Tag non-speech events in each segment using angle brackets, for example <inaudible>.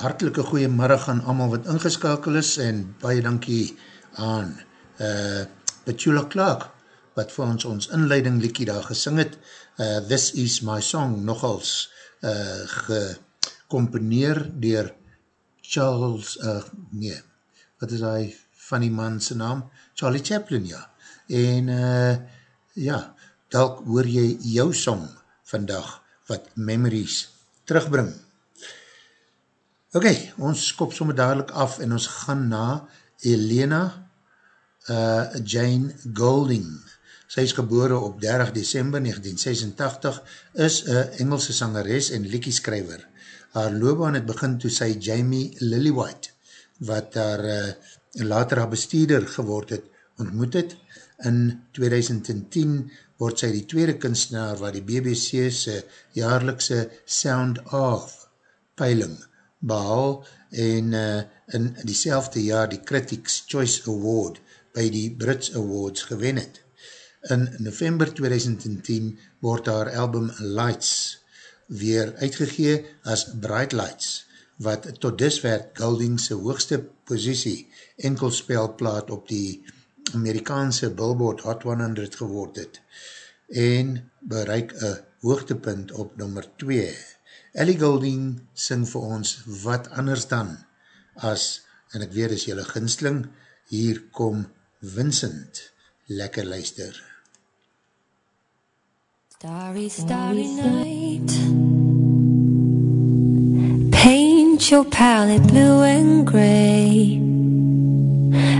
hartelike goeie middag aan allemaal wat ingeskakel is en baie dankie aan uh, Petula Clark wat vir ons ons inleiding liekie daar gesing het. Uh, This is my song nogals uh, gecomponeer dier Charles, uh, nee, wat is hy van die man sy naam? Charlie Chaplin, ja. En uh, ja, dalk hoor jy jou song vandag wat memories terugbring. Ok, ons skop somme dadelijk af en ons gaan na Elena uh, Jane Golding. Sy is gebore op 30 december 1986, is een Engelse sangeres en liekieskrijver. Haar loopbaan het begin toe sy Jamie Lillywhite, wat haar uh, later haar bestuurder geword het, ontmoet het. In 2010 word sy die tweede kunstenaar waar die BBC's jaarlikse Sound Off peiling behaal en uh, in diezelfde jaar die Critics Choice Award by die Brits Awards gewen het. In november 2010 word haar album Lights weer uitgegee as Bright Lights, wat tot disver Goldingse hoogste posiesie enkelspelplaat op die Amerikaanse Billboard Hot 100 geword het en bereik een hoogtepunt op nummer 2. Ellie Golding sing vir ons wat anders dan as, en ek weet is jylle ginsling, hier kom Vincent, lekker luister. Starry, starry night. Paint your palette blue and gray.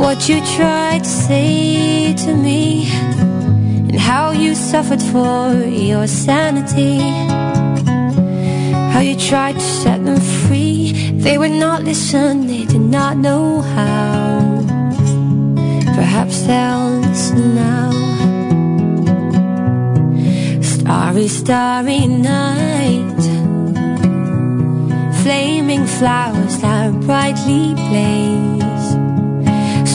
what you tried to say to me and how you suffered for your sanity. How you tried to set them free. They would not listen, they did not know how. Perhaps they'll listen now. Starry, starry night. Flaming flowers that brightly blaze.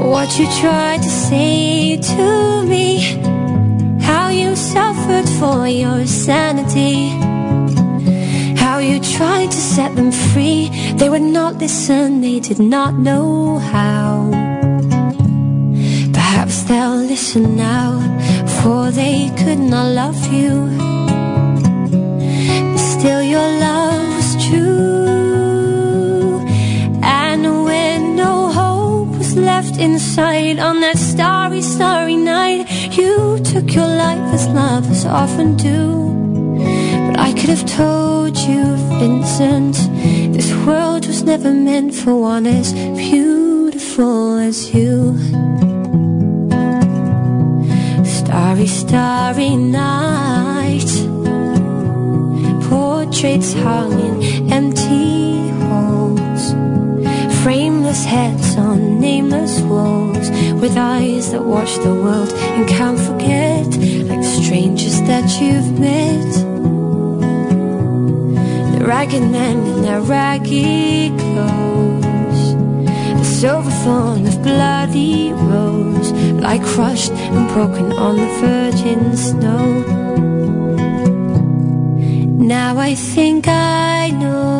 what you tried to say to me. How you suffered for your sanity. How you tried to set them free. They would not listen, they did not know how. Perhaps they'll listen now, for they could not love you. But still, your love inside on that starry, starry night. You took your life as lovers often do. But I could have told you, Vincent, this world was never meant for one as beautiful as you. Starry, starry night. Portraits hung in empty halls. Frameless heads on nameless walls. With eyes that watch the world and can't forget. Like strangers that you've met. The ragged men in their raggy clothes. The silver thorn of bloody rose. Lie crushed and broken on the virgin snow. Now I think I know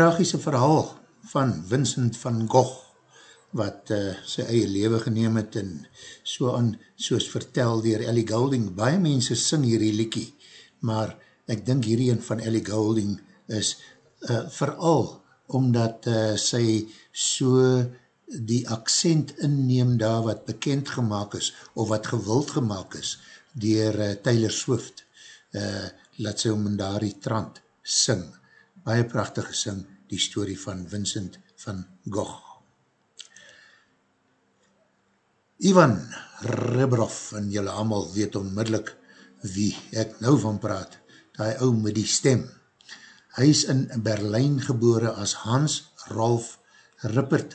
Tragische verhaal van Vincent van Gogh, wat uh, sy eie leven geneem het en so aan, soos vertel dier Ellie Goulding, baie mense sing hierdie liekie, maar ek dink hierdie een van Ellie Goulding is uh, vooral omdat uh, sy so die accent inneem daar wat bekend gemaakt is, of wat gewild gemaakt is, dier uh, Taylor Swift, uh, laat sy om in daar die trant sing, baie prachtig gesing, die story van Vincent van Gogh. Ivan Rebrov, en julle allemaal weet onmiddellik wie ek nou van praat, die ou met die stem. Hy is in Berlijn gebore as Hans Rolf Rippert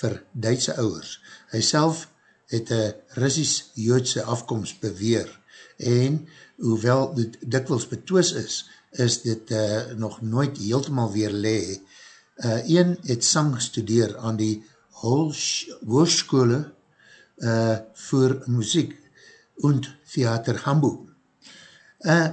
vir Duitse ouwers. Hy self het een Russisch-Joodse afkomst beweer en hoewel dit dikwels betwis is, is dit uh, nog nooit heeltemaal weer lee. Uh, een het sang gestudeer aan die Hoorskole uh, voor muziek und theater Hamburg. Uh,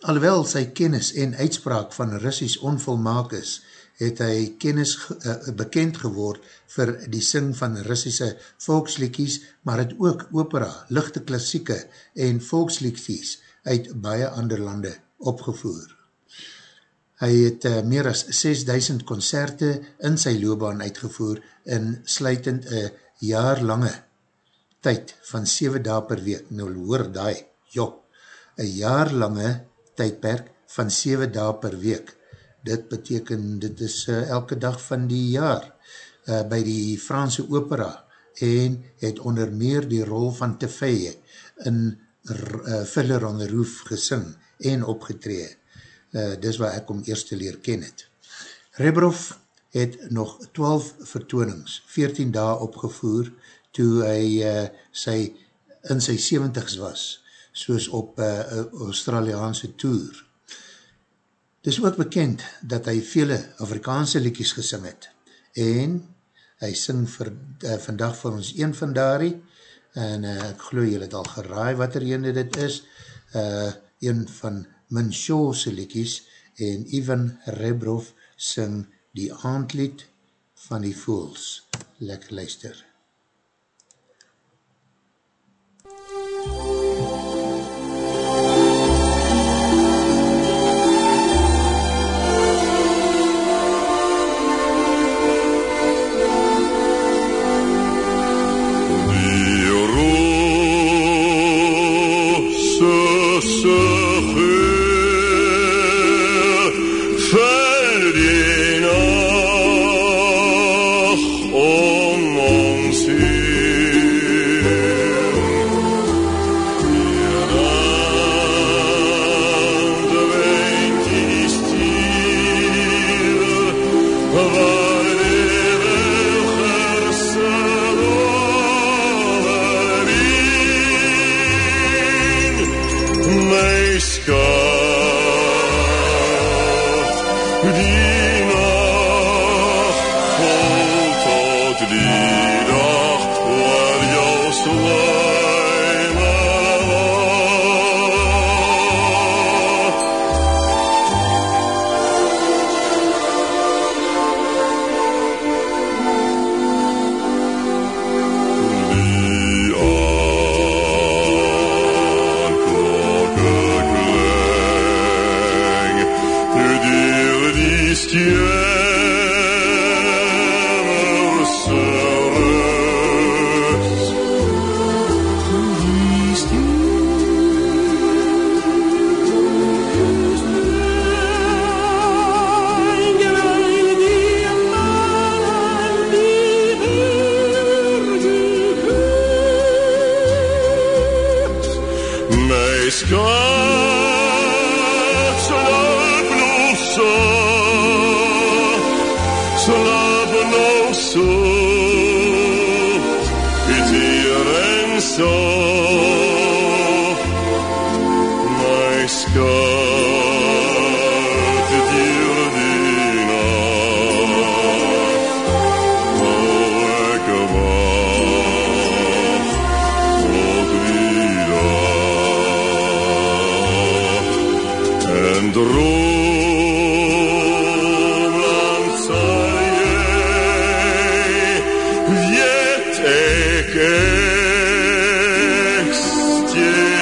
alhoewel sy kennis en uitspraak van Russisch onvolmaak is, het hy kennis uh, bekend geword vir die sing van Russische volksliekies, maar het ook opera, lichte klassieke en volksliekies uit baie ander lande opgevoer. Hy het uh, meer as 6000 concerte in sy loopbaan uitgevoer en sluitend een jaarlange tyd van 7 dae per week. Nou hoor daai, jo, een jaarlange tydperk van 7 dae per week. Dit beteken, dit is uh, elke dag van die jaar uh, by die Franse opera en het onder meer die rol van Tefeye in uh, Filler on the Roof gesing en opgetree. Uh, dis waar ek om eerst te leer ken het. Rebrov het nog 12 vertoonings, 14 dae opgevoer, toe hy uh, sy, in sy 70s was, soos op uh, Australiaanse tour. Dis ook bekend dat hy vele Afrikaanse liekies gesing het, en hy sing vir, uh, vandag vir ons een van daarie, en uh, ek geloof jy het al geraai wat er ene dit is, uh, een van Min Shaw's liekies, en Ivan Rebrov sing die aandlied van die Fools. Lekker luister.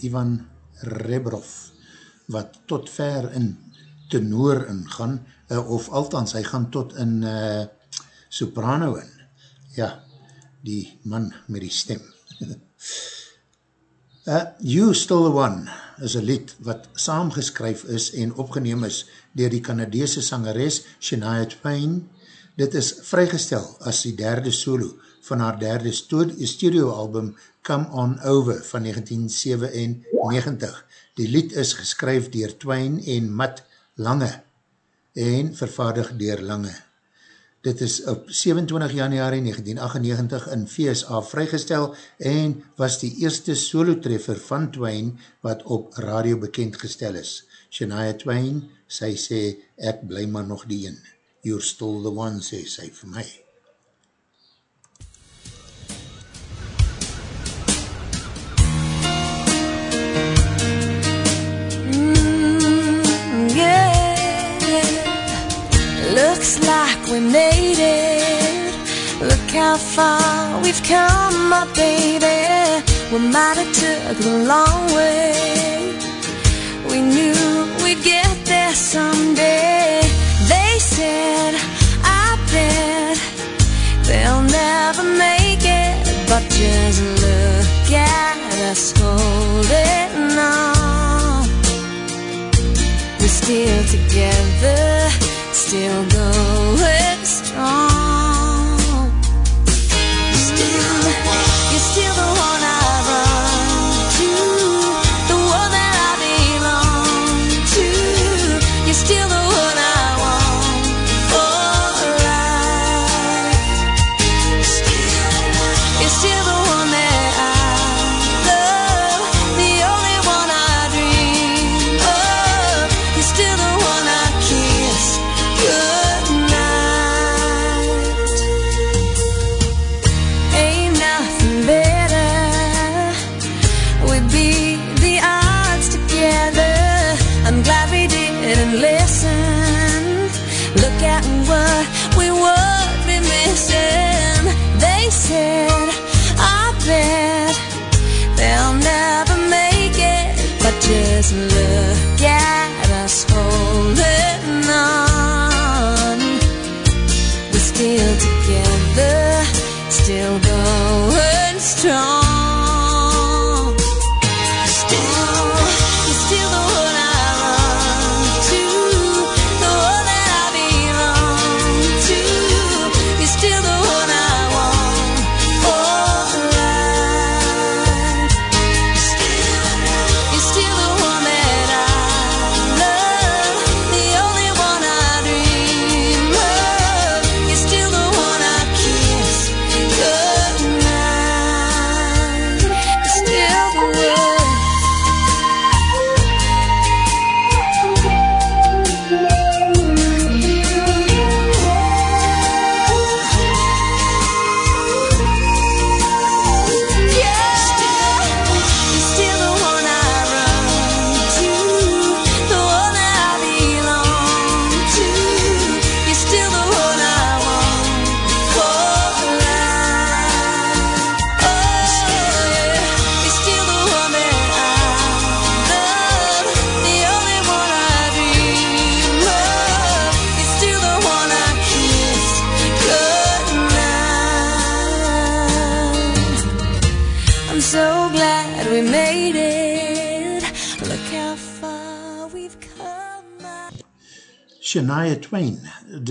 Ivan Rebrov, wat tot ver in tenor ingaan, uh, of althans, hy gaan tot in uh, soprano in. Ja, die man met die stem. uh, <laughs> you Still the One is een lied wat saamgeskryf is en opgeneem is dier die Canadese sangeres Shania Twain. Dit is vrygestel as die derde solo van haar derde studio album Come On Over van 1997. Die lied is geskryf dier Twain en Matt Lange en vervaardig dier Lange. Dit is op 27 januari 1998 in VSA vrygestel en was die eerste solotreffer van Twain wat op radio bekend gestel is. Shania Twain, sy sê, ek bly maar nog die een. You're still the one, sê sy vir my. Looks like we made it. Look how far we've come, my baby. We might have took the long way. We knew we'd get there someday. They said, I bet they'll never make it, but just look at us holding on. We're still together still going strong.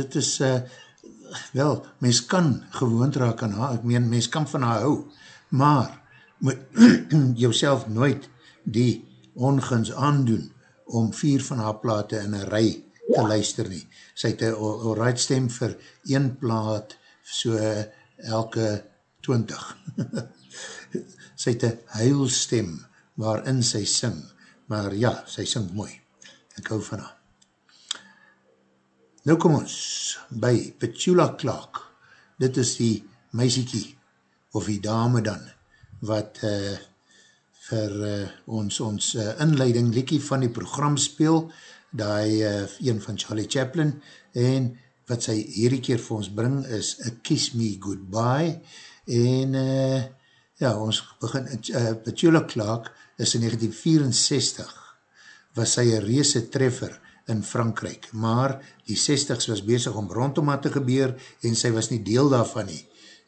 Dit is, uh, wel, mens kan gewoond raak aan haar, ek meen, mens kan van haar hou, maar, moet <clears throat> jouself nooit die onguns aandoen, om vier van haar plate in een rij te luister nie. Sy het een alright stem vir een plaat, so elke twintig. <laughs> sy het een huilstem, waarin sy sing, maar ja, sy sing mooi. Ek hou van haar. Nou kom ons by Petula Clark. Dit is die meisiekie, of die dame dan, wat uh, vir uh, ons ons uh, inleiding liekie van die program speel, die uh, een van Charlie Chaplin, en wat sy hierdie keer vir ons bring is A Kiss Me Goodbye, en uh, ja, ons begin, uh, Petula Clark is in 1964, was sy een reese treffer, in Frankrijk, maar die 60s was bezig om rondom haar te gebeur en sy was nie deel daarvan nie.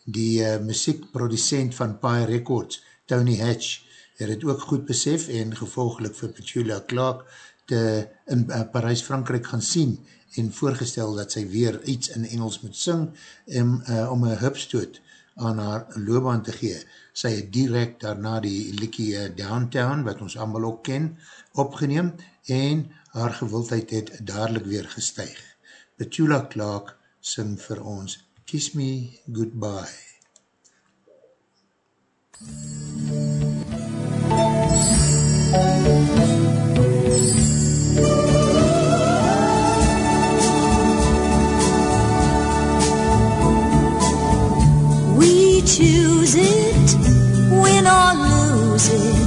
Die uh, muziekproducent van Pie Records, Tony Hatch, het het ook goed besef en gevolgelik vir Petula Clark te, in uh, Parijs, Frankrijk gaan sien en voorgestel dat sy weer iets in Engels moet sing en, uh, om een hupstoot aan haar loopbaan te gee. Sy het direct daarna die Likie uh, Downtown, wat ons allemaal ook ken, opgeneem en haar gewildheid het dadelijk weer gestuig. Petula Clark sing vir ons Kiss Me Goodbye. We choose it, win or lose it,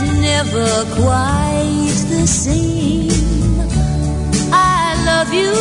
is never quite the same. I love you,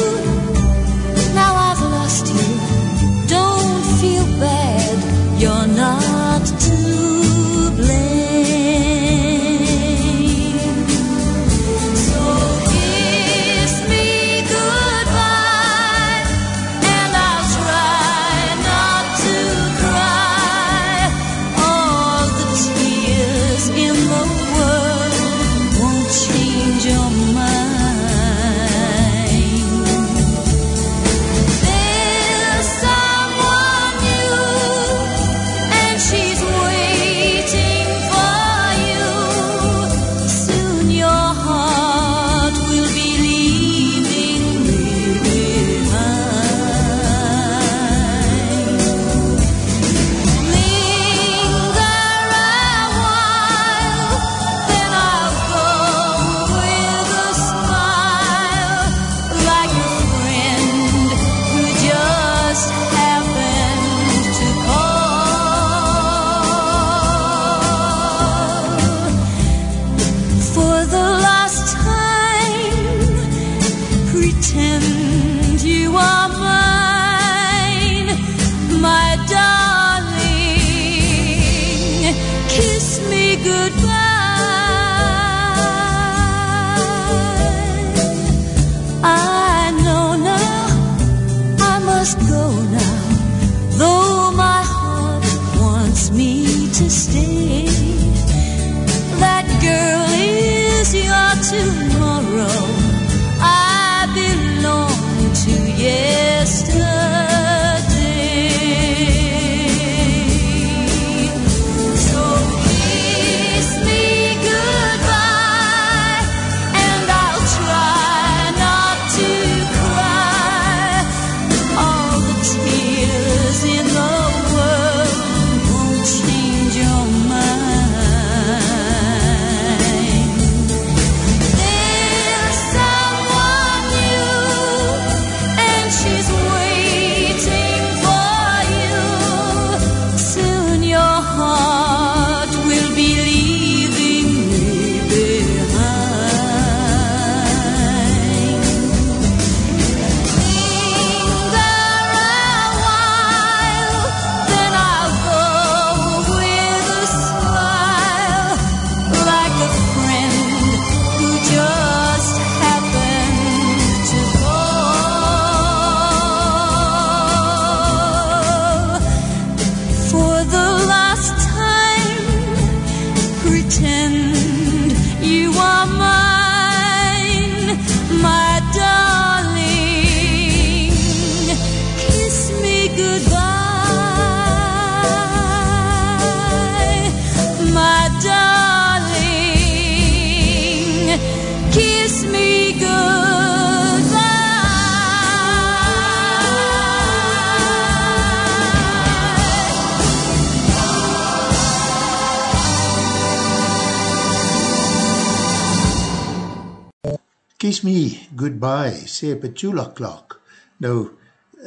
Kiss Me Goodbye, sê Petula Clark. Nou,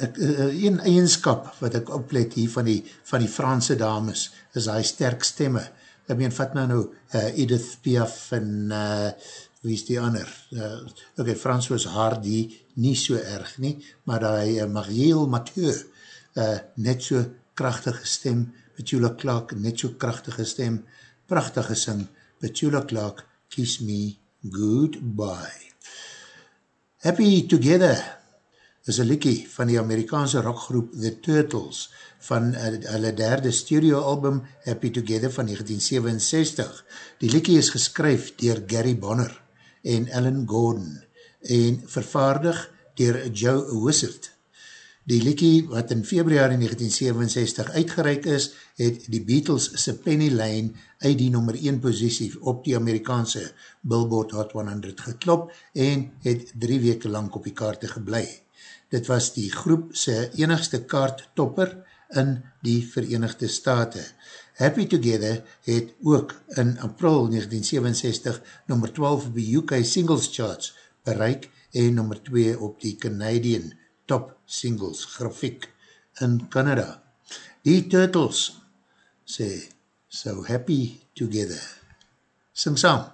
ek, uh, een eigenskap wat ek oplet hier van die, van die Franse dames, is hy sterk stemme. Ek meen, vat nou nou uh, Edith Piaf en uh, wie is die ander? Uh, ok, Frans was haar die nie so erg nie, maar hy uh, Marielle Mathieu, uh, net so krachtige stem, Petula Clark, net so krachtige stem, prachtige sing, Petula Clark, Kiss Me Goodbye. Happy Together is een liekie van die Amerikaanse rockgroep The Turtles van uh, hulle derde studioalbum Happy Together van 1967. Die liekie is geskryf dier Gary Bonner en Ellen Gordon en vervaardig dier Joe Wizard. Die liekie wat in februari 1967 uitgereik is, het die Beatles se Penny Lane uit die nummer 1 posiesie op die Amerikaanse Billboard Hot 100 geklop en het drie weke lang op die kaarte geblei. Dit was die groep se enigste kaarttopper in die Verenigde Staten. Happy Together het ook in april 1967 nummer 12 op die UK Singles Charts bereik en nummer 2 op die Canadian Top Singles grafiek in Canada. Die Turtles sê, so happy together. Sing saam.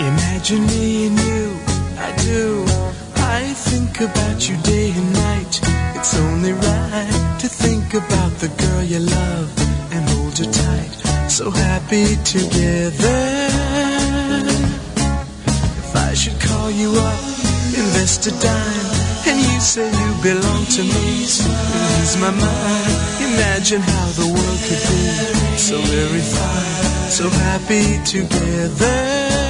Imagine me and you, I do. I think about you day and night. It's only right to think about the girl you love and hold her tight. So happy together. Should call you up, invest a dime, and you say you belong to me, so ease my mind. Imagine how the world could be so very fine, so happy together.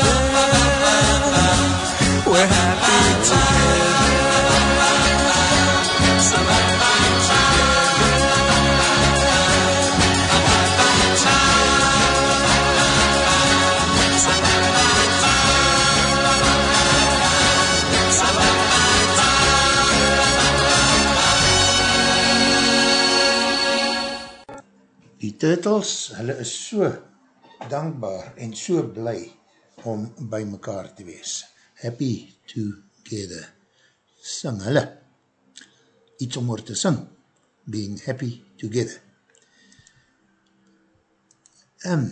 Die Turtles, hulle is so dankbaar en so bly om by mekaar te wees. Happy together. Sing hulle. Iets om oor te sing. Being happy together. Um,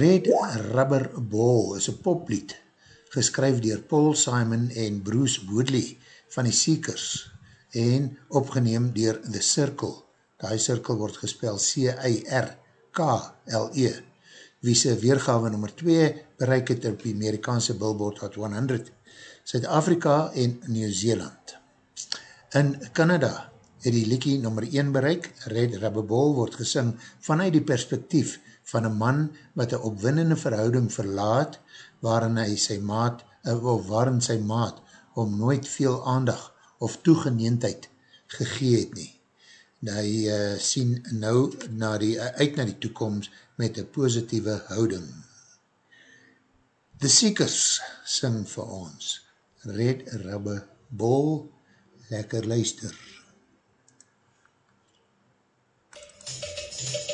Red Rubber Ball is een poplied geskryf dier Paul Simon en Bruce Woodley van die Seekers en opgeneem dier The Circle. Die circle word gespel C-I-R-K-L-E wie sy weergawe nummer 2 bereik het op die Amerikaanse Billboard Hot 100 Suid-Afrika en Nieuw-Zeeland. In Canada het die liekie nummer 1 bereik, Red Rubber Ball word gesing vanuit die perspektief van een man wat een opwinnende verhouding verlaat, waarin hy sy maat, eh, of waarin sy maat om nooit veel aandag of toegeneendheid gegee het nie. Hy uh, sien nou na die, uh, uit na die toekomst met een positieve houding. The Seekers sing vir ons Red Rubber Ball, lekker luister. I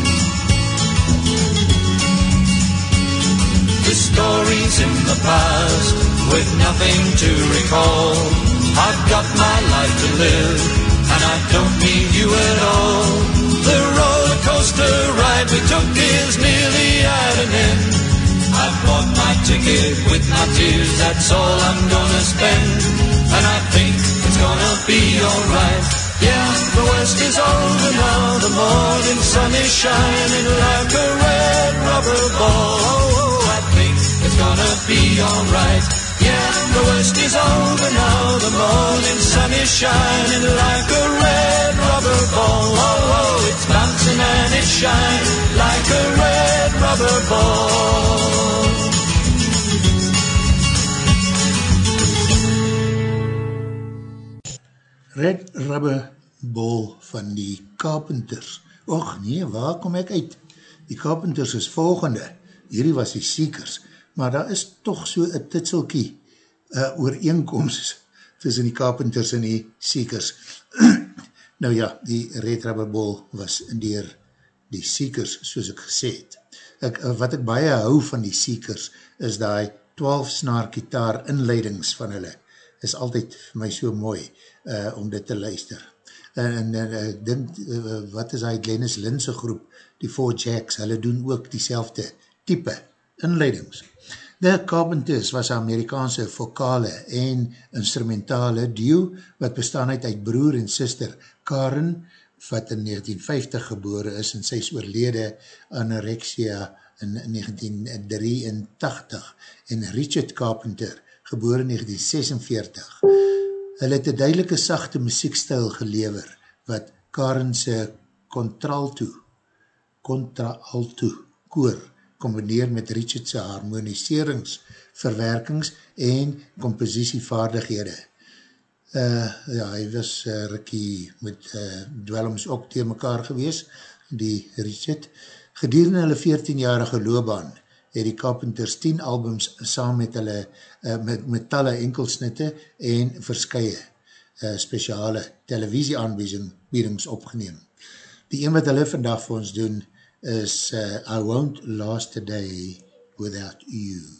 Stories in the past with nothing to recall. I've got my life to live, and I don't need you at all. The roller coaster ride we took is nearly at an end. I've bought my ticket with my tears, that's all I'm gonna spend. And I think it's gonna be alright. Yeah, the west is over now, the morning sun is shining like a red rubber ball. Red Rubber Ball van die Carpenters. Och nee, waar kom ek uit? Die Carpenters is volgende. Hierdie was die Seekers. Maar daar is toch so een titselkie uh, ooreenkomst tussen die Carpenters en die Seekers. <clears throat> nou ja, die Red Rubber Ball was dier die Seekers, soos ek gesê het. Ek, wat ek baie hou van die Seekers, is die 12 snaar gitaar inleidings van hulle. Is altyd vir my so mooi uh, om dit te luister. En, en uh, denk, uh, wat is hy, Glennis Linse groep, die Four Jacks, hulle doen ook die type inleidings. The Carpenters was Amerikaanse vokale en instrumentale duo, wat bestaan uit uit broer en sister Karen, wat in 1950 gebore is en sy is oorlede anorexia in 1983 en Richard Carpenter, gebore in 1946. Hulle het een duidelike sachte muziekstijl gelever, wat Karense contralto, contralto koor, combineer met Richardse harmoniserings, verwerkings en compositievaardighede. Uh, ja, hy was uh, Ricky met uh, dwellings ook tegen mekaar gewees, die Richard. Gedurende hulle 14-jarige loopbaan het die Carpenters 10 albums saam met hulle uh, met, met talle enkelsnitte en verskye uh, speciale televisieaanbiedings opgeneem. Die een wat hulle vandag vir ons doen is uh, I Won't Last a Day Without You.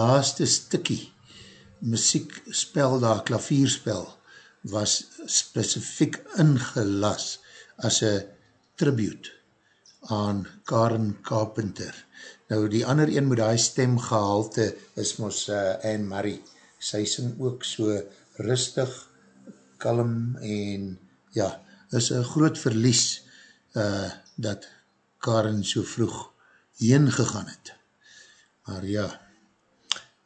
laaste stikkie muziekspel daar, klavierspel, was specifiek ingelas as een tribute aan Karen Carpenter. Nou die ander een met die stemgehalte is mos uh, Anne Marie. Sy sing ook so rustig, kalm en ja, is een groot verlies uh, dat Karen so vroeg heen gegaan het. Maar ja,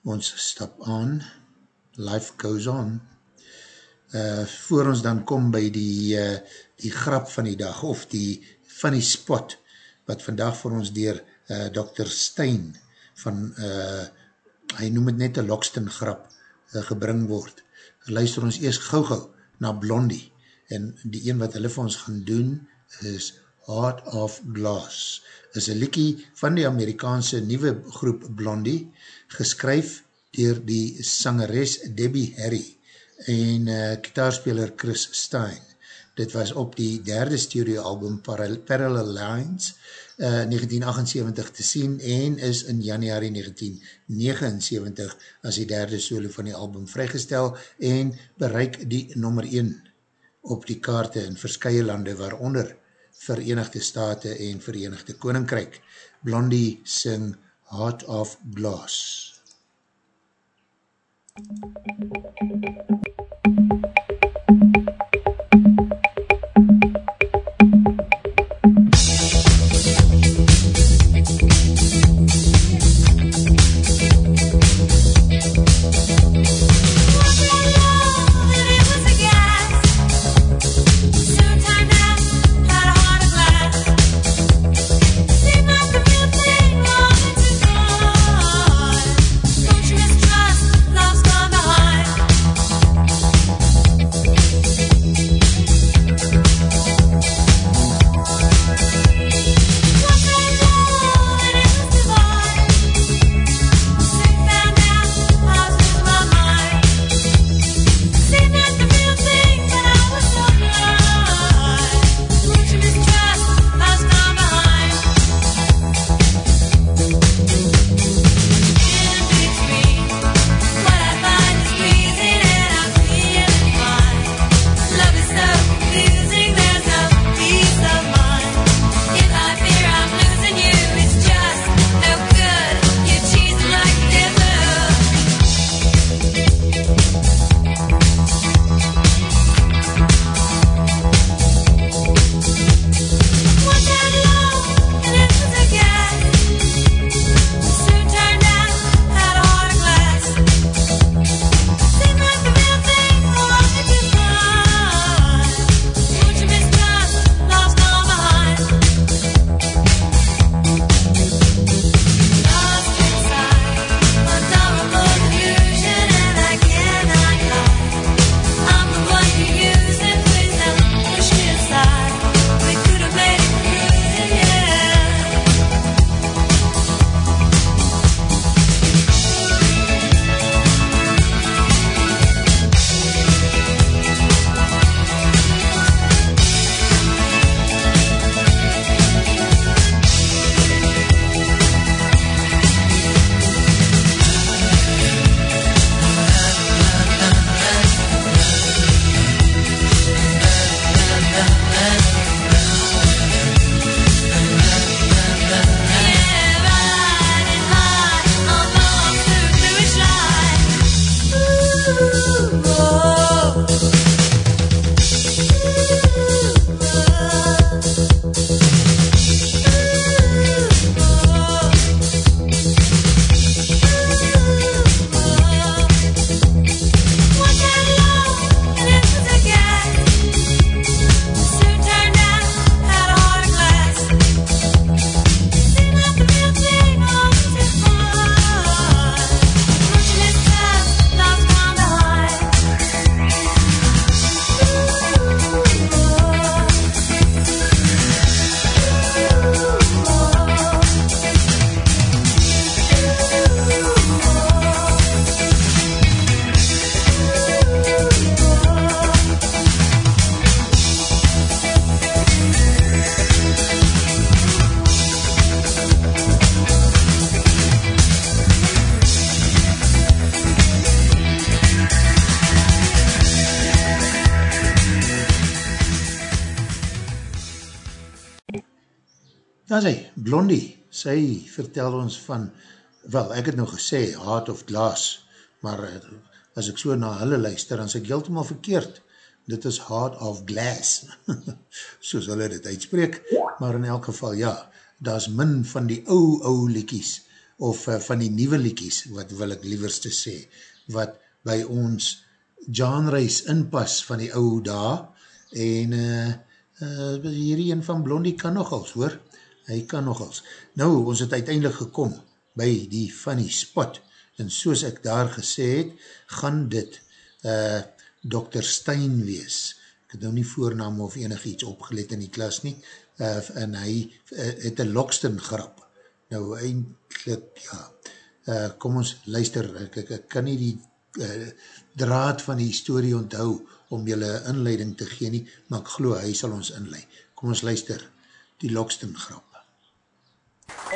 ons stap aan, life goes on. Uh, voor ons dan kom by die, uh, die grap van die dag, of die funny spot, wat vandag vir ons dier uh, Dr. Stein van, uh, hy noem het net een Lokston grap, uh, gebring word. Luister ons eerst gauw gauw na Blondie, en die een wat hulle vir ons gaan doen, is Heart of Glass, is een liekie van die Amerikaanse nieuwe groep Blondie, geskryf dier die sangeres Debbie Harry en uh, kitaarspeler Chris Stein. Dit was op die derde studioalbum Parallel Lines uh, 1978 te sien en is in januari 1979 as die derde solo van die album vrygestel en bereik die nummer 1 op die kaarte in verskye lande waaronder Verenigde State en Verenigde Koninkryk. Blondie sing Heart of Glass. Thank Blondie, sy vertel ons van, wel ek het nou gesê, Heart of Glass, maar eh, as ek so na hulle luister, dan is ek heeltemaal verkeerd. Dit is Heart of Glass, <laughs> soos hulle dit uitspreek, maar in elk geval, ja, daar is min van die ou, ou liekies, of uh, van die nieuwe liekies, wat wil ek lieverste sê, wat by ons genreis inpas van die ou daar, en uh, uh, hierdie een van Blondie kan nogals, hoor, hy kan nogals. Nou, ons het uiteindelik gekom by die funny spot, en soos ek daar gesê het, gaan dit uh, Dr. Stein wees. Ek het nou nie voornaam of enig iets opgelet in die klas nie, uh, en hy uh, het een Lokston grap. Nou, eindelijk, ja, uh, kom ons luister, ek, ek, ek kan nie die uh, draad van die story onthou om julle inleiding te gee nie, maar ek geloof, hy sal ons inleid. Kom ons luister, die Lokston grap.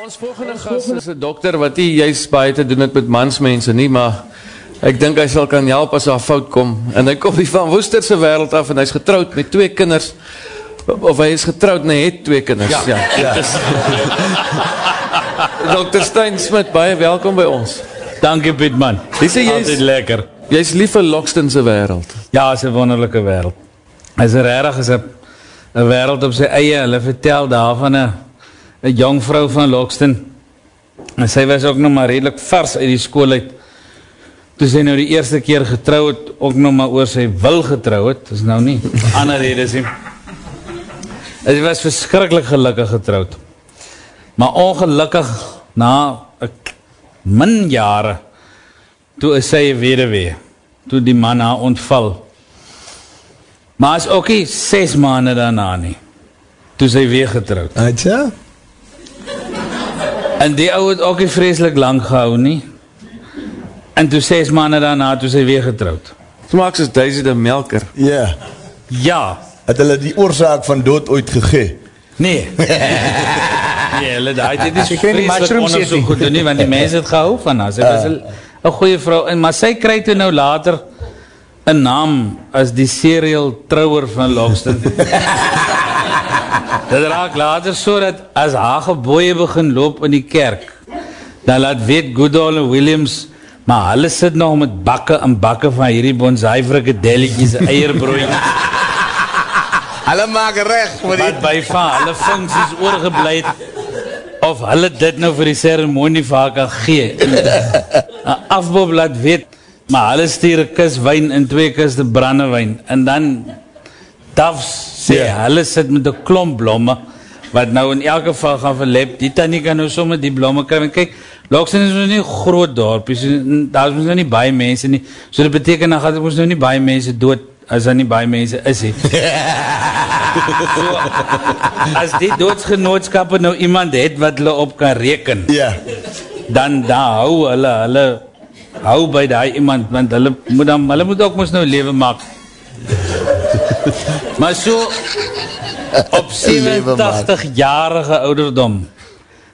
Ons volgende gast is een dokter wat nie juist baie te doen het met mansmense nie, maar ek dink hy sal kan help as daar fout kom. En hy kom die van Woesterse wereld af en hy is getrouwd met twee kinders, of hy is getrouwd en hy het twee kinders. Ja, ja. ja. <laughs> Dr. Stein Smit, baie welkom by ons. Dankie Pietman, Jy sê jy altijd is, lekker. jy is lief vir Lokstonse wereld. Ja, het is een wonderlijke wereld. Het is rarig, is een, een wereld op sy eie. Hulle vertel daar van een, jong vrou van Lokston. En sy was ook nog maar redelijk vars uit die school uit. Toe sy nou die eerste keer getrouw het, ook nog maar oor sy wil getrouw het, is nou nie, <laughs> ander rede sê. En Sy was verskrikkelijk gelukkig getrouwd. Maar ongelukkig, na min jare, toe is sy wederwee, toe die man haar ontval. Maar is ook nie ses maanden daarna nie, toe sy weer getrouwd. Atja? En die ou het ook nie vreselik lang gehou nie, en toe ses maanden daarna, toe sy weer getrouwd. Smaak soos duizende melker. Ja. Ja, Het hulle die oorzaak van dood ooit gegee? nee. <laughs> nee, hulle daai dit is onderzoek nie. goed doen nie, want die mense het gehou van haar. Sy was een, een goeie vrou, en, maar sy kry toe nou later een naam as die serial trouwer van Logston. <laughs> Dit raak later so dat as haar geboeie begin loop in die kerk, dan laat weet Goodall en Williams, maar hulle sit nog met bakke en bakke van hierdie bonsai frikadelletjies, eierbroodjies, Hulle maak recht vir wat by van hulle funksies oorgebleid of hulle dit nou vir die ceremonie vir haar kan gee. Een afbob laat weet, maar hulle stuur een kus wijn en twee kuste brandewijn en dan Tafs sê, Ja. hulle sit met een klomp blomme wat nou in elke geval gaan verlep. Die tannie kan nou sommer die blomme kry. En kyk, Loksen is nou nie groot dorpie, so, daar is nou nie baie mense nie. So dit beteken, dan gaat er nou nie baie mense dood, as daar nie baie mense is nie. <laughs> so, as die doodsgenootskappe nou iemand het wat hulle op kan reken, Ja. dan daar hou hulle, hulle hou by die iemand, want hulle moet, dan, hulle moet ook ons nou leven maak. <laughs> maar so, op Lewe maak. 87-jarige ouderdom,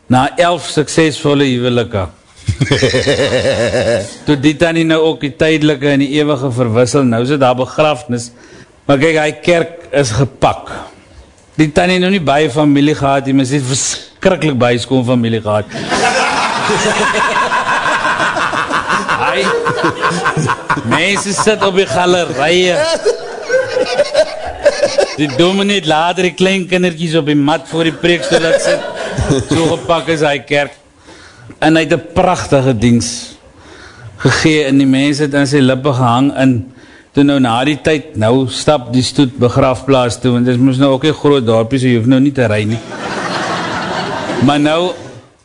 na 11 suksesvolle huwelike, <laughs> toe die tannie nou ook die tydelike en die eeuwige verwissel, nou is het daar begrafnis, maar kyk, hy kerk is gepak. Die tannie nou nie baie familie gehad, die mens het verskrikkelijk baie skoon familie gehad. <laughs> Hy, mense sit op die galerije, die dominee later die klein kindertjies op die mat voor die preekstoel laat sit, so gepak is hy kerk, en hy het een prachtige dienst gegee, en die mense het in sy lippe gehang, en toe nou na die tyd, nou stap die stoet begrafplaas toe, want dit moes nou ook een groot dorpie, so jy hoef nou nie te rij nie. Maar nou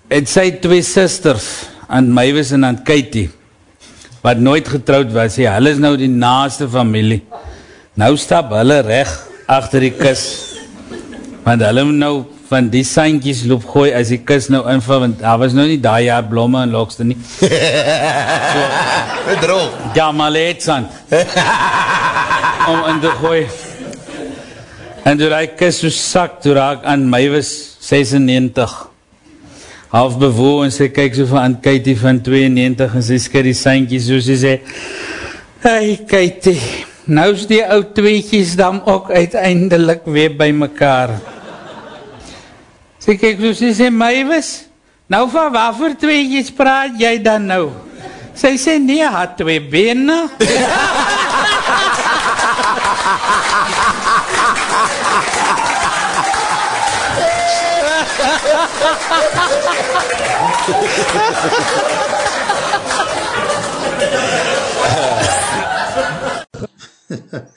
het sy twee sisters, aan Mavis en aan Katie, wat nooit getrouwd was, sê, hulle is nou die naaste familie. Nou stap hulle recht achter die kus, want hulle moet nou van die sandjies loop gooi as die kus nou inval, want daar was nou nie daai jaar blomme en lokste nie. <laughs> Droog. Ja, maar het sand. <laughs> om in te gooi. En toe die kus so sak, toe raak aan my was 96. Half bewoe en sy kyk so van aan Katie van 92 en sy skit die sandjies so sy sê, Hey Katie, nou is die ou tweetjies dan ook uiteindelik weer by mekaar. Sy kyk sy sê Mavis, nou van watter tweetjies praat jy dan nou? Sy sê nee, het twee bene. <laughs> <laughs>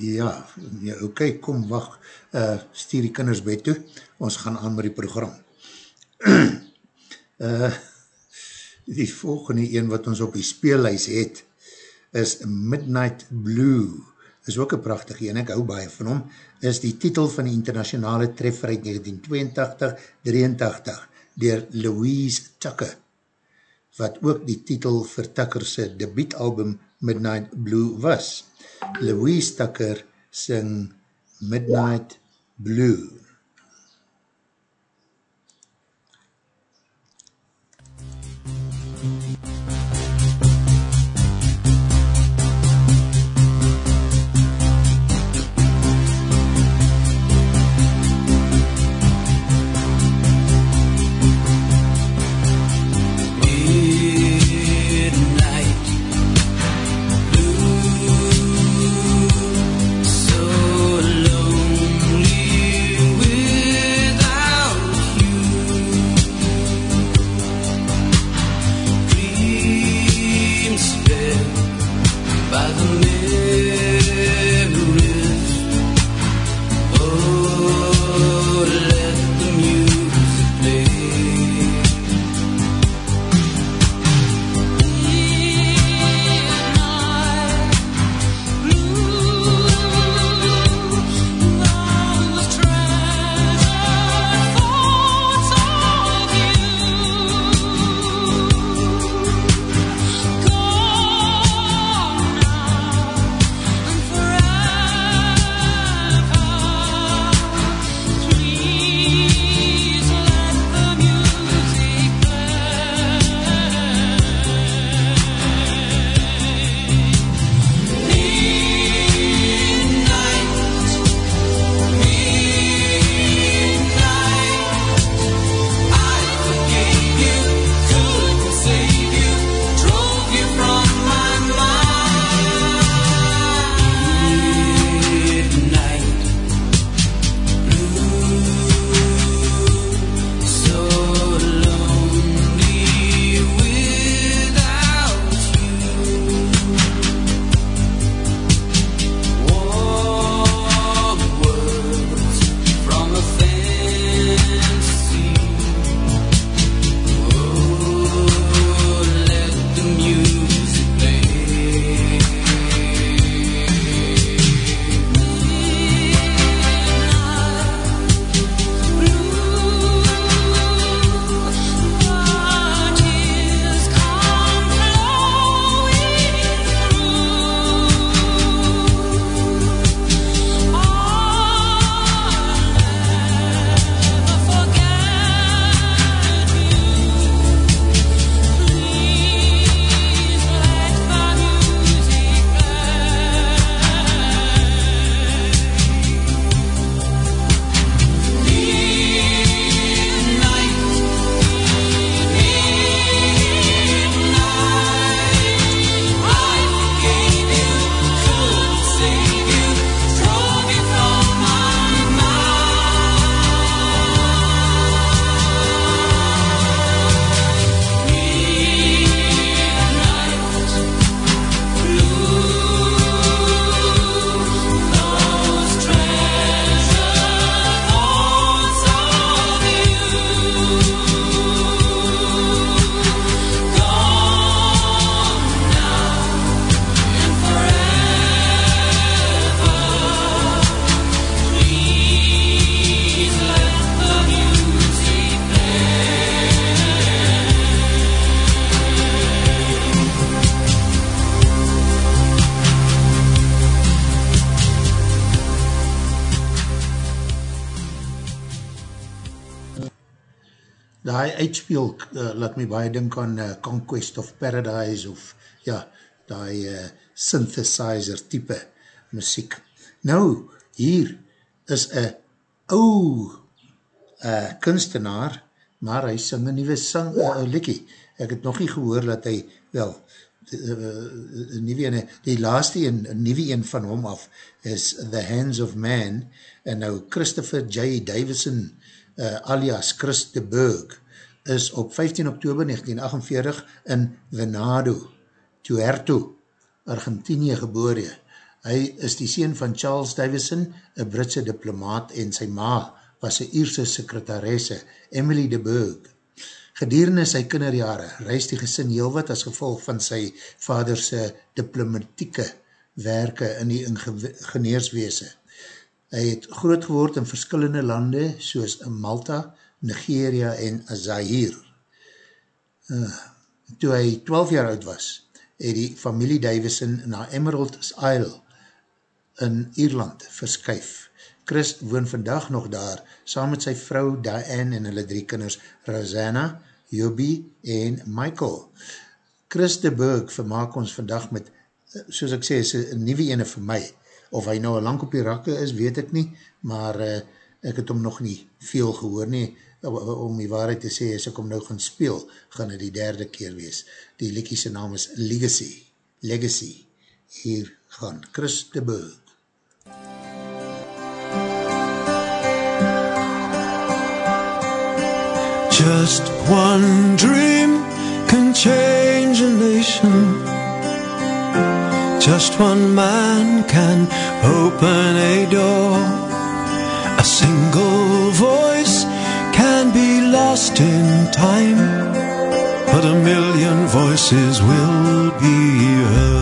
Ja, ja okay, kom, wacht, uh, stuur die kinders bed toe, ons gaan aan met die program. uh, <clears throat> die volgende een wat ons op die speellijs het, is Midnight Blue, is ook een prachtige een, ek hou baie van hom, is die titel van die internationale treffer uit 1982-83, dier Louise Tucker, wat ook die titel vir Tuckerse debietalbum Midnight Blue was. Louise Tucker sing Midnight Blue. Uitspeel, uh, laat my baie dink aan uh, Conquest of Paradise of ja, daai uh, synthesizer type muziek. Nou, hier is een ou uh, kunstenaar, maar hy sing een nieuwe sang, uh, likkie. Ek het nog nie gehoor dat hy, wel, uh, nieuwe ene, die laaste een, nieuwe een van hom af, is The Hands of Man, en nou Christopher J. Davison, uh, alias Chris de Burg, is op 15 oktober 1948 in Venado, Tuerto, Argentinië geboore. Hy is die sien van Charles Davison, een Britse diplomaat, en sy ma was sy Ierse sekretaresse, Emily de Burg. Gedurende sy kinderjare reis die gesin heel wat as gevolg van sy vaderse diplomatieke werke in die ingeniersweese. Hy het groot geword in verskillende lande soos Malta, Nigeria en Zaire. Uh, toe hy 12 jaar oud was, het die familie Davison na Emerald's Isle in Ierland verskuif. Chris woon vandag nog daar, saam met sy vrou Diane en hulle drie kinders, Rosanna, Joby en Michael. Chris de Burg vermaak ons vandag met, soos ek sê, is een nieuwe ene vir my. Of hy nou al lang op die rakke is, weet ek nie, maar uh, ek het hom nog nie veel gehoor nie, om die waarheid te sê, as ek hom nou gaan speel, gaan het die derde keer wees. Die liekiese naam is Legacy. Legacy. Hier gaan Chris de Burg. Just one dream can change a nation. Just one man can open a door. A single voice can be lost in time, but a million voices will be heard.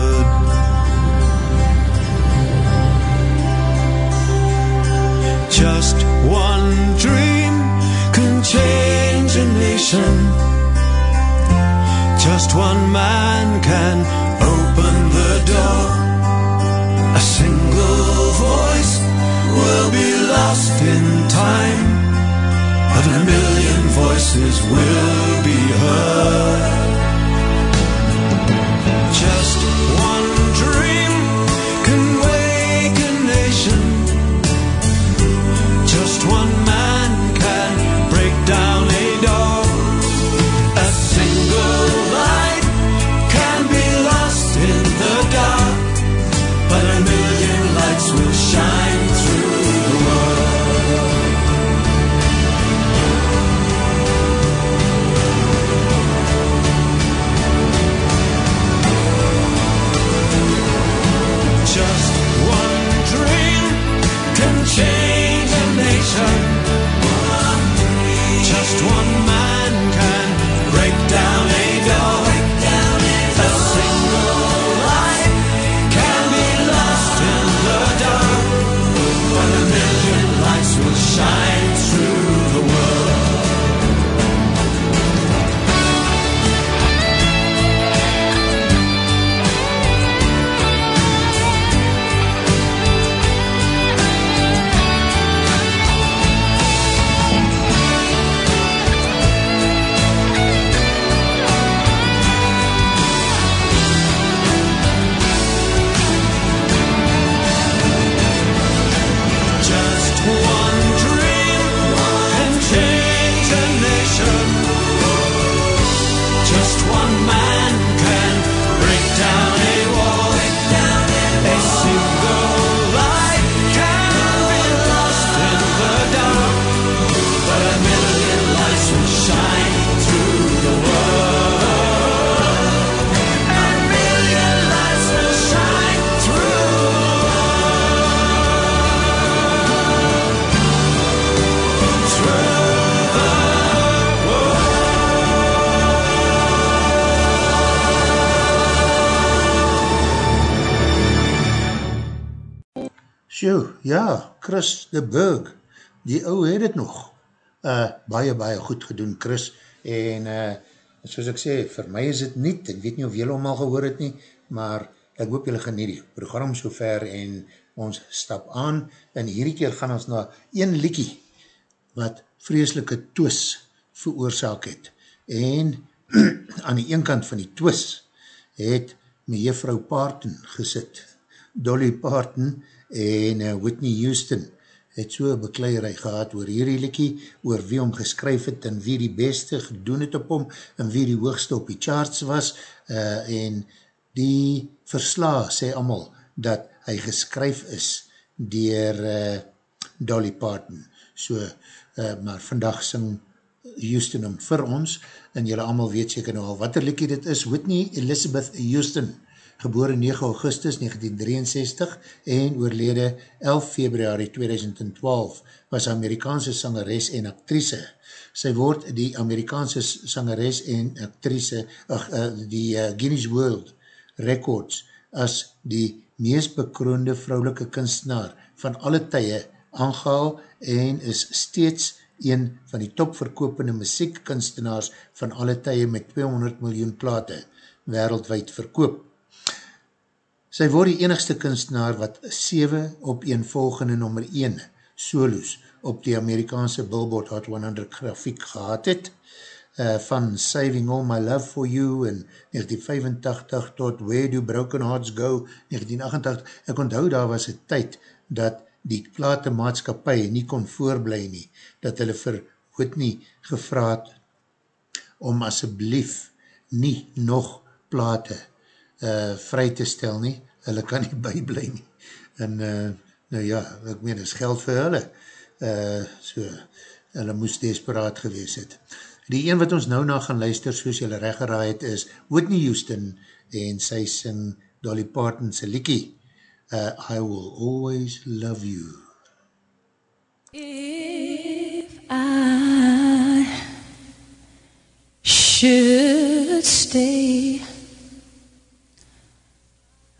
De Burg, die ou het het nog uh, baie, baie goed gedoen, Chris, en uh, soos ek sê, vir my is het niet, ek weet nie of jylle allemaal gehoor het nie, maar ek hoop jylle geniet die program so ver en ons stap aan, en hierdie keer gaan ons na een liekie, wat vreselike twis veroorzaak het, en <clears throat> aan die een kant van die twis het my juffrou Parton gesit, Dolly Parton en uh, Whitney Houston het so bekleierij gehad oor hierdie liekie, oor wie hom geskryf het en wie die beste gedoen het op hom en wie die hoogste op die charts was uh, en die versla sê amal dat hy geskryf is dier uh, Dolly Parton. So, uh, maar vandag sing Houston hom vir ons en jylle allemaal weet seker nou al wat er liekie dit is. Whitney Elizabeth Houston, geboor 9 augustus 1963 en oorlede 11 februari 2012, was Amerikaanse sangeres en actrice. Sy word die Amerikaanse sangeres en actrice, ach, uh, die uh, Guinness World Records, as die meest bekroonde vrouwelike kunstenaar van alle tye aangehaal en is steeds een van die topverkopende muziekkunstenaars van alle tye met 200 miljoen plate wereldwijd verkoop. Sy word die enigste kunstenaar wat 7 op een volgende nummer 1 solos op die Amerikaanse Billboard Hot 100 grafiek gehad het, uh, van Saving All My Love For You in 1985 tot Where Do Broken Hearts Go 1988. Ek onthou daar was een tyd dat die plate maatskapie nie kon voorblij nie, dat hulle vir Whitney gevraad om asseblief nie nog plate uh, vry te stel nie, hulle kan nie <laughs> bijblij nie. En uh, nou ja, ek meen, is geld vir hulle. Uh, so, hulle moes desperaat gewees het. Die een wat ons nou na gaan luister, soos julle reggeraai het, is Whitney Houston en sy sing Dolly Parton sy liekie. Uh, I will always love you. If I should stay,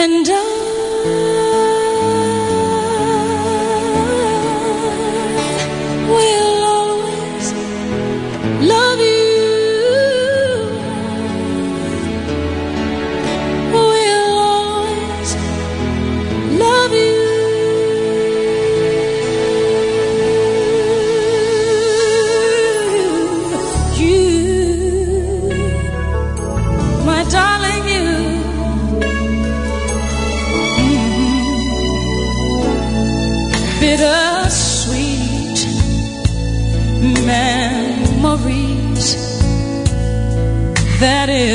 And I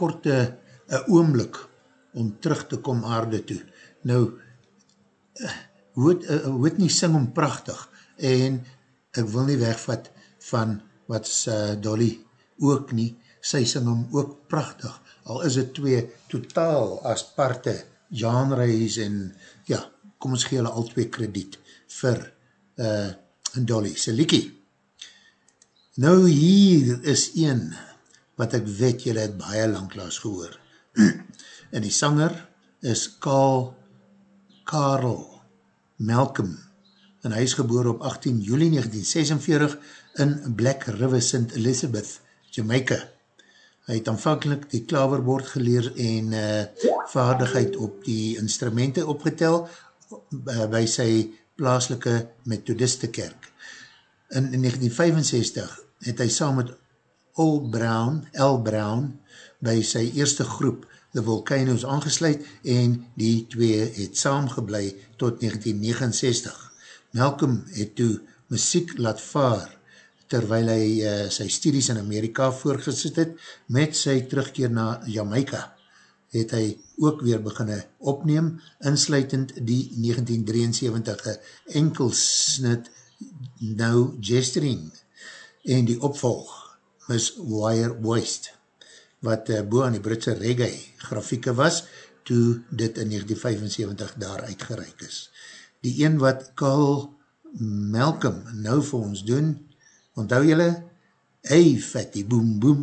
Korte een oomblik om terug te kom aarde toe. Nou, eh, Whit- eh, Whitney sing om prachtig en ek wil nie wegvat van wat uh, Dolly ook nie, sy sing hom ook prachtig, al is het twee totaal as parte genres en ja, kom ons gee hulle al twee krediet vir uh, Dolly sy liekie. Nou hier is een wat ek weet julle het baie langklaas gehoor. <clears throat> en die sanger is Carl Karel Malcolm en hy is geboor op 18 juli 1946 in Black River St. Elizabeth, Jamaica. Hy het aanvankelijk die klaverbord geleer en uh, vaardigheid op die instrumente opgetel uh, by sy plaaslike methodiste kerk. In, in 1965 het hy saam met Al Brown, L. Brown, by sy eerste groep, The Volcanoes, aangesluit en die twee het saamgeblei tot 1969. Malcolm het toe muziek laat vaar, terwyl hy uh, sy studies in Amerika voorgesit het, met sy terugkeer na Jamaica, het hy ook weer beginne opneem, insluitend die 1973 enkelsnit Nou Gesturing en die opvolg is Wire Waste, wat uh, boe aan die Britse reggae grafieke was, toe dit in 1975 daar uitgereik is. Die een wat Carl Malcolm nou vir ons doen, onthou jylle, Hey fatty boom boom,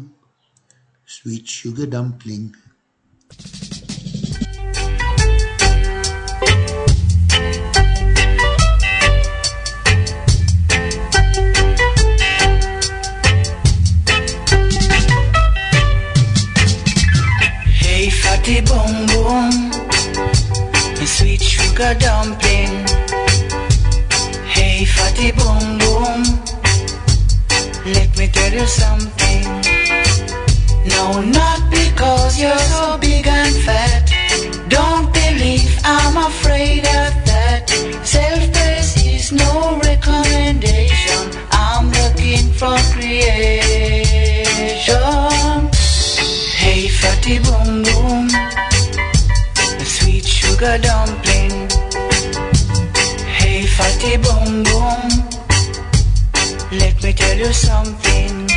sweet sugar dumpling. Hey, fatty boom boom, sweet sugar dumpling. Hey, fatty boom boom, let me tell you something. No, not because you're so big and sugar dumpling. Hey, fatty boom boom, let me tell you something.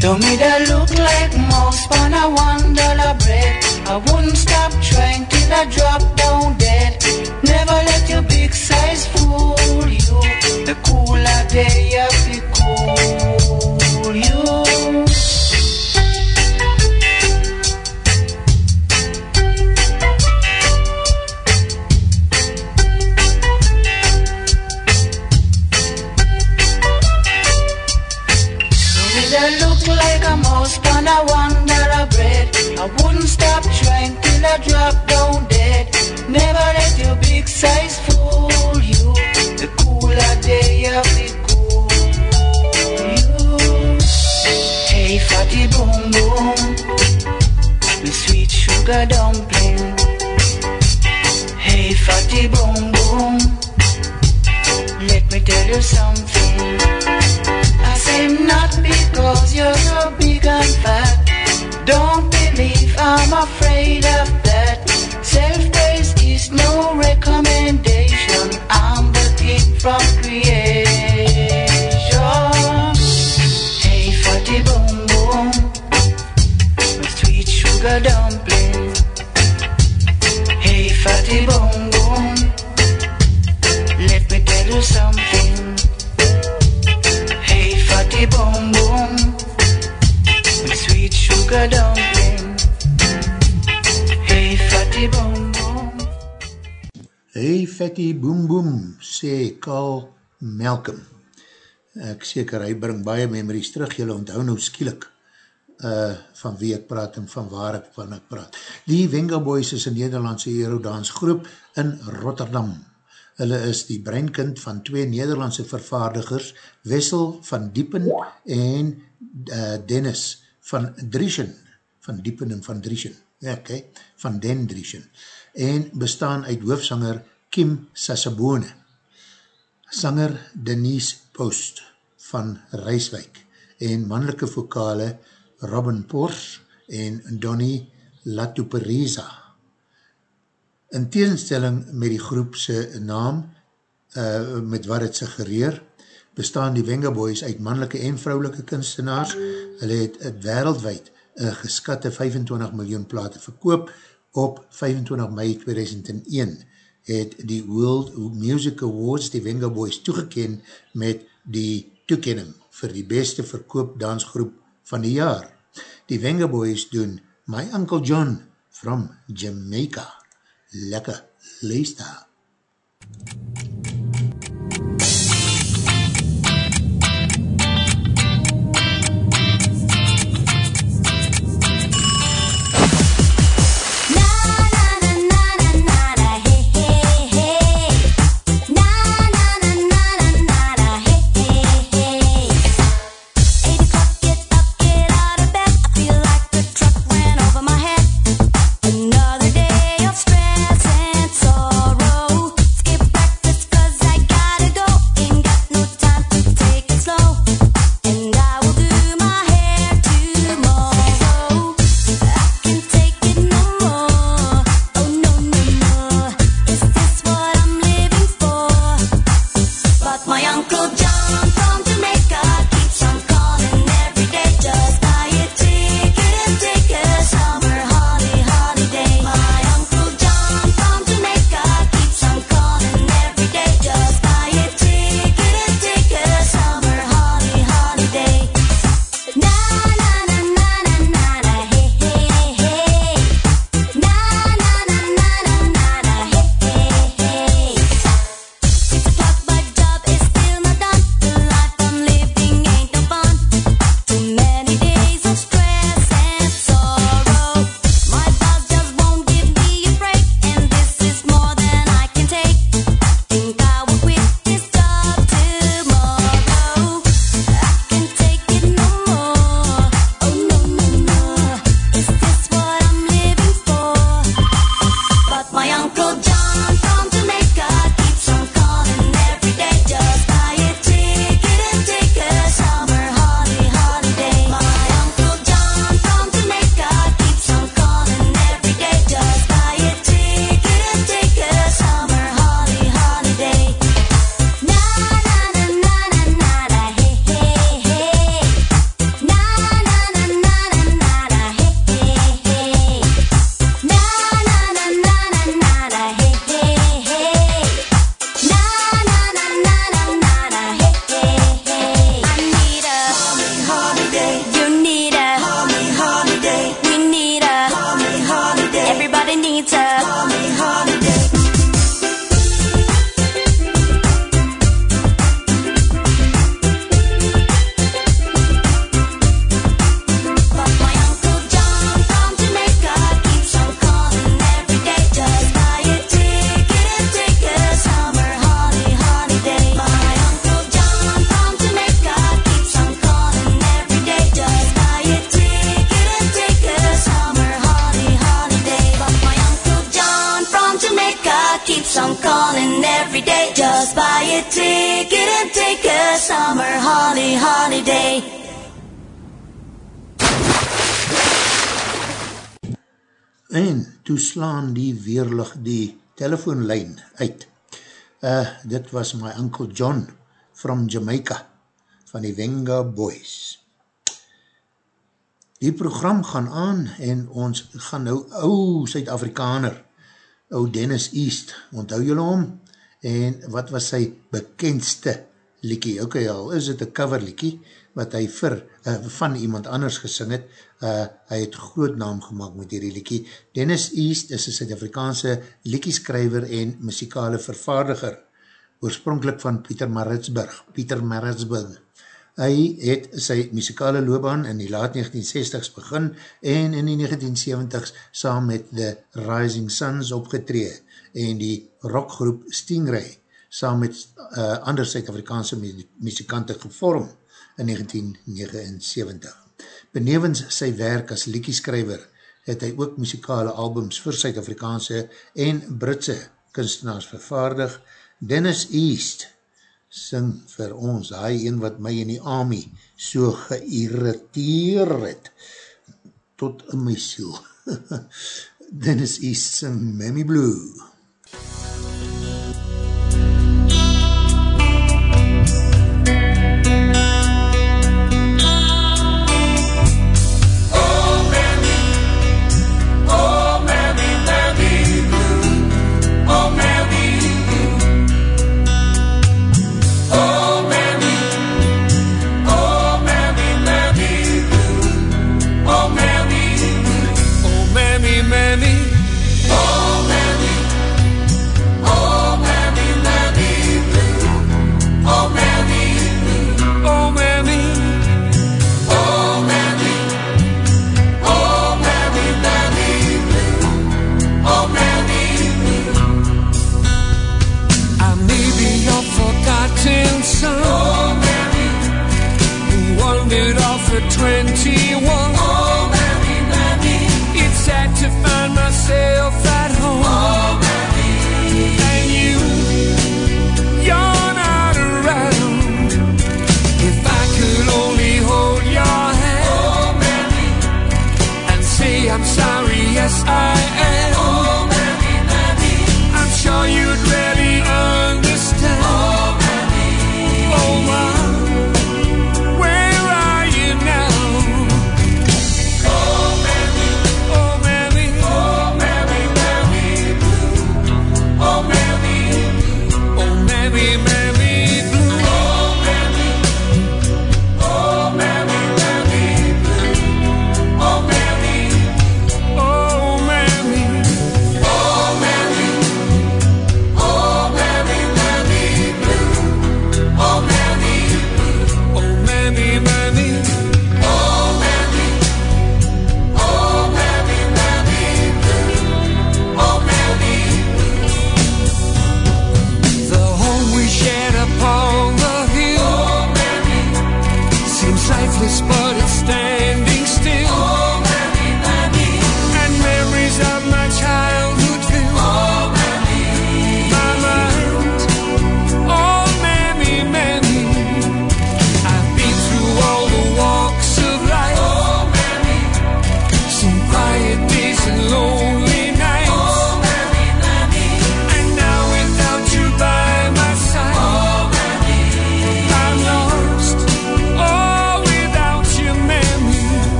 Don't me that look like mouse on a one dollar bread. I wouldn't stop trying till I drop down dead. Never let your big size fool you. The cooler day of the mouse on a one dollar bread? I wouldn't stop trying till I drop down dead. Never let your big size fool you. The cooler day of the cool you. Hey, fatty boom boom, with sweet sugar dumpling. Hey, fatty boom boom, let me tell you something. I say not because you're so big fatty boom boom, sê Carl Malcolm. Ek seker, hy bring baie memories terug, jylle onthou nou skielik uh, van wie ek praat en van waar ek van ek praat. Die Venga Boys is een Nederlandse Eurodance groep in Rotterdam. Hulle is die breinkind van twee Nederlandse vervaardigers, Wessel van Diepen en uh, Dennis van Drieschen, van Diepen en van Drieschen, ja, okay, van Den Drieschen, en bestaan uit hoofsanger Kim Sassabone, sanger Denise Post van Rijswijk en mannelike vokale Robin Pors en Donnie Latuperiza. In tegenstelling met die groepse naam, uh, met wat het suggereer, bestaan die Venga Boys uit mannelike en vrouwelike kunstenaars. Hulle het het wereldwijd een geskatte 25 miljoen plate verkoop. Op 25 mei 2001 het die World Music Awards die Venga Boys toegeken met die toekenning vir die beste verkoop dansgroep van die jaar. Die Venga Boys doen My Uncle John from Jamaica. Lekker, lees daar. Just buy a ticket and take a summer holiday, holiday. En toe slaan die weerlig die telefoonlijn uit. Uh, dit was my uncle John from Jamaica van die Venga Boys. Die program gaan aan en ons gaan nou ou Suid-Afrikaner, ou Dennis East, onthou julle om? En wat was sy bekendste liekie? Ok, al is het een cover liekie, wat hy vir, uh, van iemand anders gesing het, uh, hy het groot naam gemaakt met hierdie liekie. Dennis East is een Suid-Afrikaanse liekieskrijver en muzikale vervaardiger, oorspronkelijk van Pieter Maritzburg, Pieter Maritzburg. Hy het sy muzikale loopbaan in die laat 1960s begin en in die 1970s saam met The Rising Suns opgetree en die rockgroep Stingray saam met uh, ander Suid-Afrikaanse muzikante gevorm in 1979. Benevens sy werk as liekieskrijver het hy ook muzikale albums vir Suid-Afrikaanse en Britse kunstenaars vervaardig. Dennis East sing vir ons, hy een wat my in die army so geïrriteer het, tot in my siel. <laughs> Dennis East sing Mammy Blue. Thank you.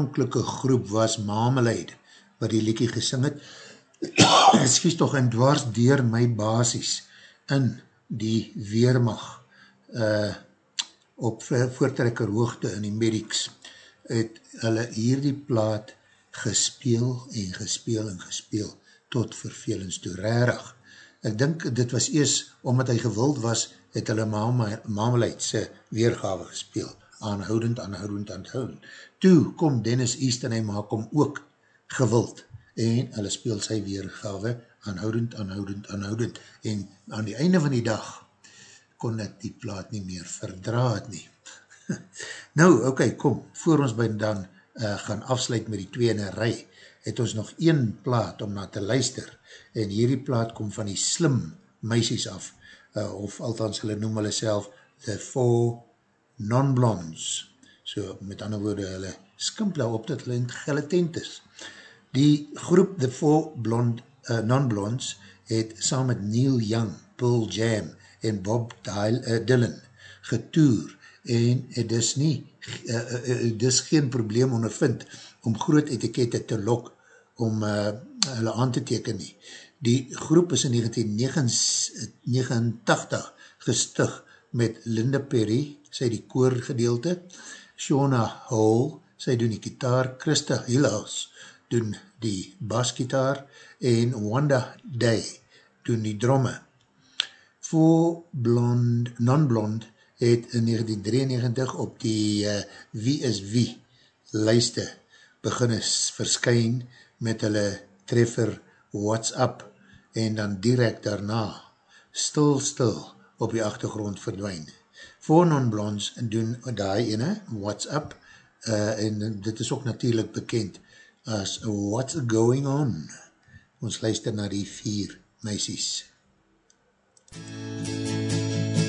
Oorspronkelike groep was Marmalade, wat die liekie gesing het. <coughs> Excuse toch, en dwars dier my basis in die Weermacht uh, op voortrekker hoogte in die medics, het hulle hierdie plaat gespeel en gespeel en gespeel tot vervelings toe rarig. Ek dink dit was ees, omdat hy gewild was, het hulle Marmalade se weergawe gespeel aanhoudend, aanhoudend, aanhoudend. Toe kom Dennis East en hy maak hom ook gewild en hulle speel sy weergawe aanhoudend, aanhoudend, aanhoudend. En aan die einde van die dag kon ek die plaat nie meer verdraad nie. <laughs> nou, okay, kom, voor ons by dan uh, gaan afsluit met die twee in een rij, het ons nog een plaat om na te luister. En hierdie plaat kom van die slim meisies af, uh, of althans hulle noem hulle self The Four non-blondes, so met ander woorde hulle skimpla op dat hulle gelatent is. Die groep The Four Blonde, uh, Non-Blondes het saam met Neil Young, Pearl Jam en Bob Dyl, uh, Dylan getoer en het is nie, uh, uh, uh, dis geen probleem ondervind om groot etikette te lok om uh, hulle aan te teken nie. Die groep is in 1989 gestig met Linda Perry, sy die koor gedeelte, Shona Hall, sy doen die kitaar, Christa Hillaus doen die basgitaar en Wanda Day doen die dromme. Voor blond, non-blond het in 1993 op die uh, Wie is Wie lijste begin is verskyn met hulle treffer WhatsApp en dan direct daarna stil stil op die achtergrond verdwijn. Voor non-blonds doen die ene WhatsApp uh, en dit is ook natuurlijk bekend as What's Going On. Ons luister na die vier meisies. Twenty-five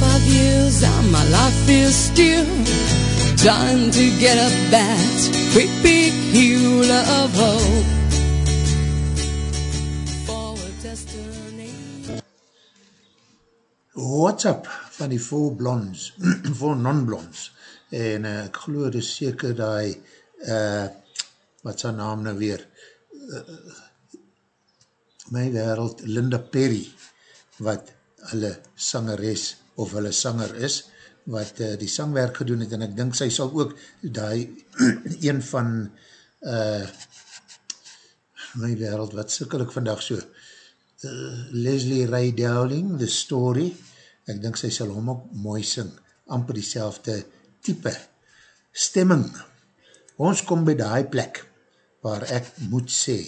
25 years and my life is still trying to get up that big hill of hope. What's up? Van die four blondes, <clears throat> four non-blondes, en uh, ek geloof dis seker die, uh, wat sy naam nou weer, uh, my wereld, Linda Perry, wat hulle sangeres, of hulle sanger is, wat uh, die sangwerk gedoen het, en ek dink sy sal ook die, <clears throat> een van, uh, my wereld, wat sikkel ek vandag so, uh, Leslie Ray Dowling, The Story, ek dink sy sal hom ook mooi sing, amper die type stemming. Ons kom by die plek, waar ek moet sê,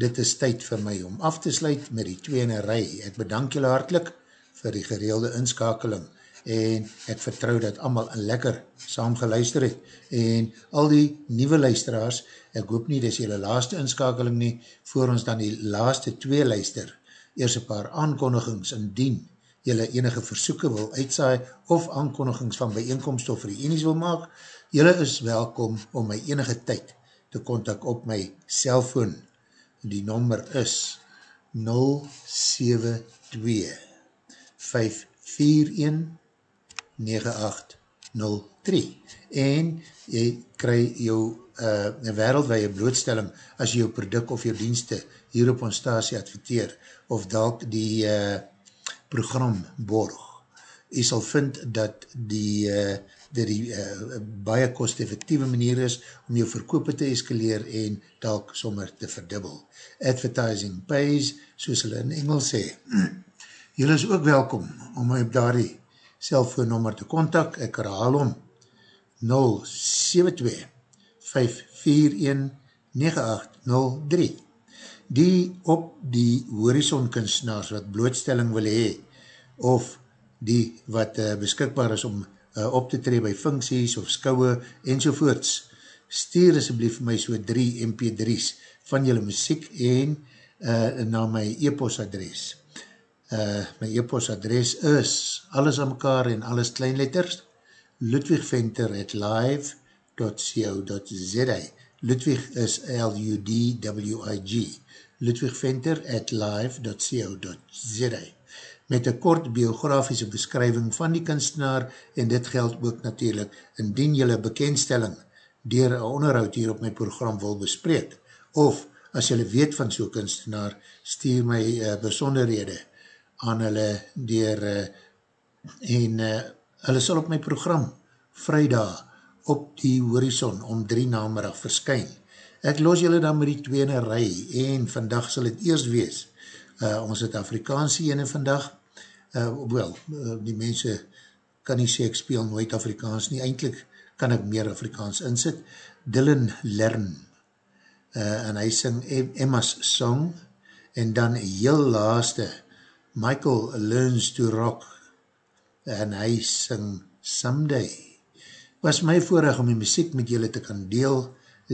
dit is tyd vir my om af te sluit met die tweene rij. Ek bedank julle hartlik vir die gereelde inskakeling en ek vertrou dat allemaal lekker saam geluister het. En al die nieuwe luisteraars, ek hoop nie, dit is julle laaste inskakeling nie, voor ons dan die laaste twee luister, eers een paar aankondigings indien jylle enige versoeken wil uitsaai of aankondigings van bijeenkomst of reenies wil maak, jylle is welkom om my enige tyd te kontak op my cellfoon. Die nommer is 072 541 9803 en jy kry jou uh, wereldwee blootstelling as jy jou product of jou dienste hier op ons stasie adverteer of dalk die uh, program borg. Jy sal vind dat die, uh, dat die uh, baie kost-effectieve manier is om jou verkoop te eskaleer en dalk sommer te verdubbel. Advertising pays, soos hulle in Engels sê. <clears throat> Julle is ook welkom om my op daardie cellfoonnummer te kontak. Ek herhaal om 072 541 9803 Die op die horizon kunstenaars wat blootstelling wil hee of die wat uh, beskikbaar is om uh, op te tree by funksies of skouwe enzovoorts, stuur asjeblief vir my so 3 mp3's van julle muziek en uh, na my e-postadres. Uh, my e-postadres is alles aan mekaar en alles kleinletters, ludwigventer at live.co.za Ludwig is L-U-D-W-I-G ludwigventer at live.co.za met een kort biografische beskrywing van die kunstenaar en dit geld ook natuurlijk indien jylle bekendstelling dier een onderhoud hier op my program wil bespreek. Of as jylle weet van so'n kunstenaar stuur my uh, besonderhede aan hulle dier uh, en uh, hulle sal op my program vrijdag op die horizon om drie namerig verskyn. Ek los julle dan met die tweene rij en vandag sal het eerst wees. Uh, ons het Afrikaanse ene vandag, uh, wel, uh, die mense kan nie sê ek speel nooit Afrikaans nie, eindelijk kan ek meer Afrikaans insit. Dylan Lern, uh, en hy sing Emma's Song, en dan heel laaste, Michael Learns to Rock, en hy sing Someday. Was my voorrecht om die muziek met julle te kan deel,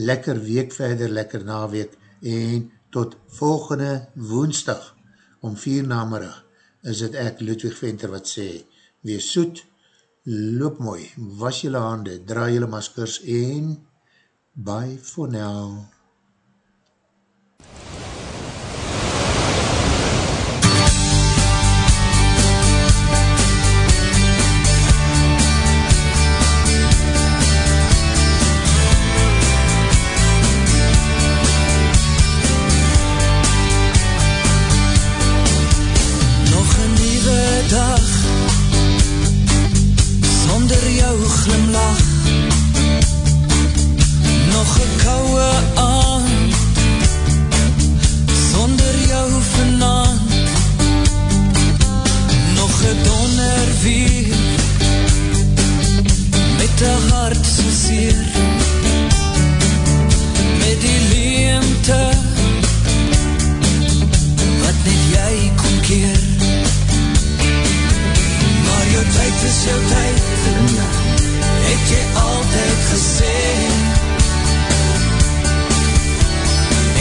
lekker week verder, lekker naweek, en tot volgende woensdag, om vier namerig, is het ek Ludwig Venter wat sê, wees soet, loop mooi, was julle hande, draai julle maskers, en bye for now. jou tyd gedoen, het jy altyd gesê.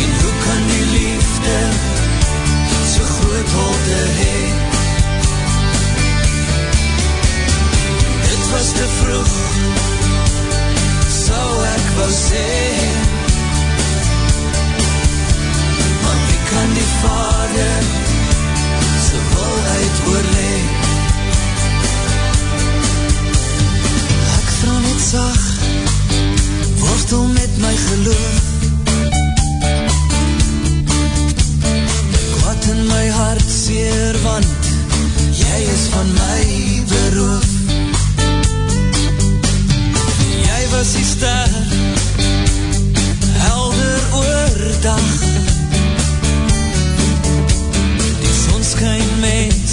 En hoe kan die liefde so groot wolde hee? Dit was te vroeg, sal ek wou sê. Maar wie kan die vader sag Wortel met my geloof Kwaad in my hart seer want Jy is van my beroof. Jy was die ster Helder oordag. Die son skyn met